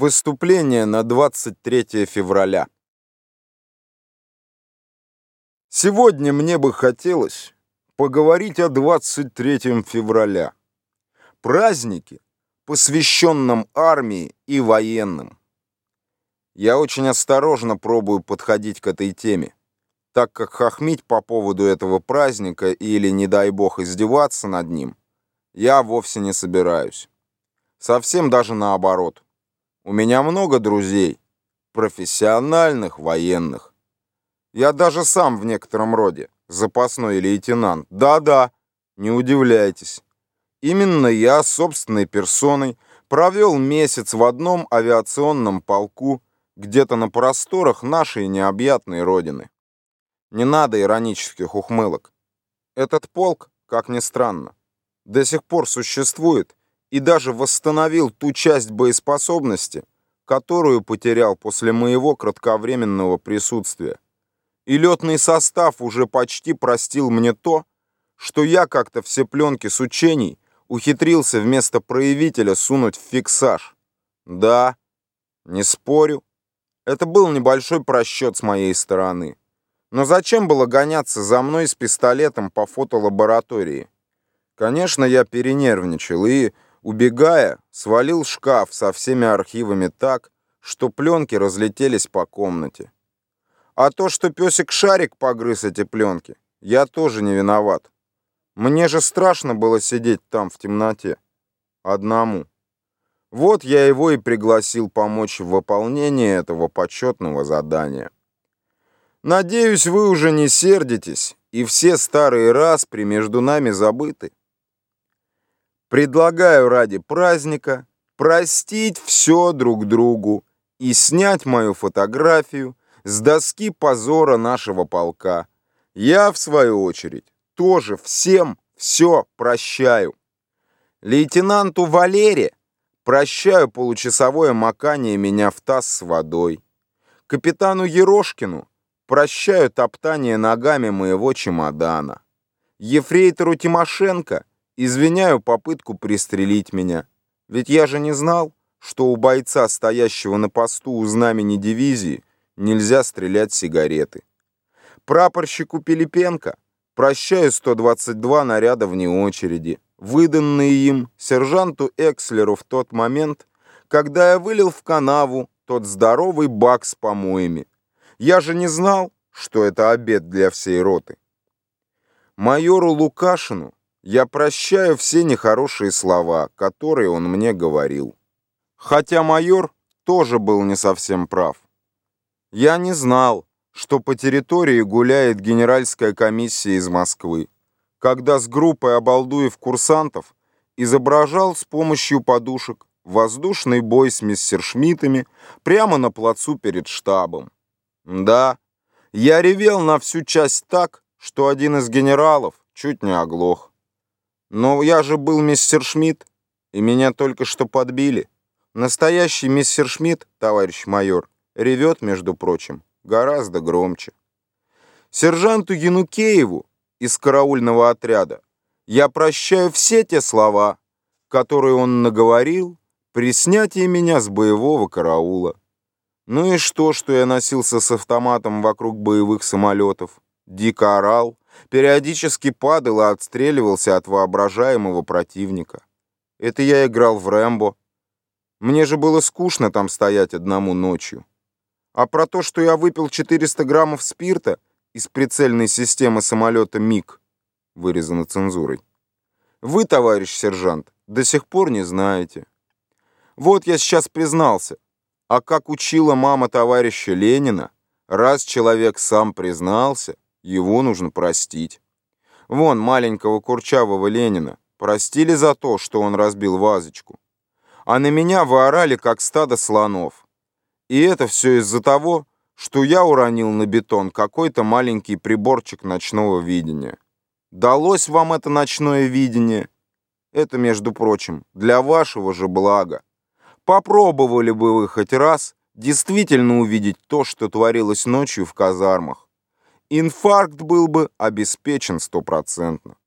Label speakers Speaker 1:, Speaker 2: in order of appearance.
Speaker 1: Выступление на 23 февраля. Сегодня мне бы хотелось поговорить о 23 февраля. Празднике, посвященном армии и военным. Я очень осторожно пробую подходить к этой теме, так как хохмить по поводу этого праздника или, не дай бог, издеваться над ним, я вовсе не собираюсь. Совсем даже наоборот. У меня много друзей, профессиональных военных. Я даже сам в некотором роде запасной лейтенант. Да-да, не удивляйтесь. Именно я собственной персоной провел месяц в одном авиационном полку где-то на просторах нашей необъятной родины. Не надо иронических ухмылок. Этот полк, как ни странно, до сих пор существует и даже восстановил ту часть боеспособности, которую потерял после моего кратковременного присутствия. И летный состав уже почти простил мне то, что я как-то все пленки с учений ухитрился вместо проявителя сунуть в фиксаж. Да, не спорю, это был небольшой просчет с моей стороны. Но зачем было гоняться за мной с пистолетом по фотолаборатории? Конечно, я перенервничал и Убегая, свалил шкаф со всеми архивами так, что пленки разлетелись по комнате. А то, что песик-шарик погрыз эти пленки, я тоже не виноват. Мне же страшно было сидеть там в темноте. Одному. Вот я его и пригласил помочь в выполнении этого почетного задания. Надеюсь, вы уже не сердитесь, и все старые распри между нами забыты. Предлагаю ради праздника простить все друг другу и снять мою фотографию с доски позора нашего полка. Я, в свою очередь, тоже всем все прощаю. Лейтенанту Валере прощаю получасовое макание меня в таз с водой. Капитану Ерошкину прощаю топтание ногами моего чемодана. Ефрейтору Тимошенко Извиняю попытку пристрелить меня. Ведь я же не знал, что у бойца, стоящего на посту у знамени дивизии, нельзя стрелять сигареты. Прапорщику Пилипенко прощаю 122 наряда вне очереди, выданные им сержанту Экслеру в тот момент, когда я вылил в канаву тот здоровый бак с помоями. Я же не знал, что это обед для всей роты. Майору Лукашину я прощаю все нехорошие слова, которые он мне говорил. Хотя майор тоже был не совсем прав. Я не знал, что по территории гуляет генеральская комиссия из Москвы, когда с группой обалдуев-курсантов изображал с помощью подушек воздушный бой с мистершмиттами прямо на плацу перед штабом. Да, я ревел на всю часть так, что один из генералов чуть не оглох. Но я же был мистер Шмидт, и меня только что подбили. Настоящий мистер Шмидт, товарищ майор, ревет, между прочим, гораздо громче. Сержанту Янукееву из караульного отряда я прощаю все те слова, которые он наговорил при снятии меня с боевого караула. Ну и что, что я носился с автоматом вокруг боевых самолетов, дико орал, периодически падал и отстреливался от воображаемого противника. Это я играл в Рэмбо. Мне же было скучно там стоять одному ночью. А про то, что я выпил 400 граммов спирта из прицельной системы самолета МиГ, вырезано цензурой, вы, товарищ сержант, до сих пор не знаете. Вот я сейчас признался. А как учила мама товарища Ленина, раз человек сам признался, его нужно простить. Вон маленького курчавого Ленина простили за то, что он разбил вазочку. А на меня вы как стадо слонов. И это все из-за того, что я уронил на бетон какой-то маленький приборчик ночного видения. Далось вам это ночное видение? Это, между прочим, для вашего же блага. Попробовали бы вы хоть раз действительно увидеть то, что творилось ночью в казармах инфаркт был бы обеспечен стопроцентно.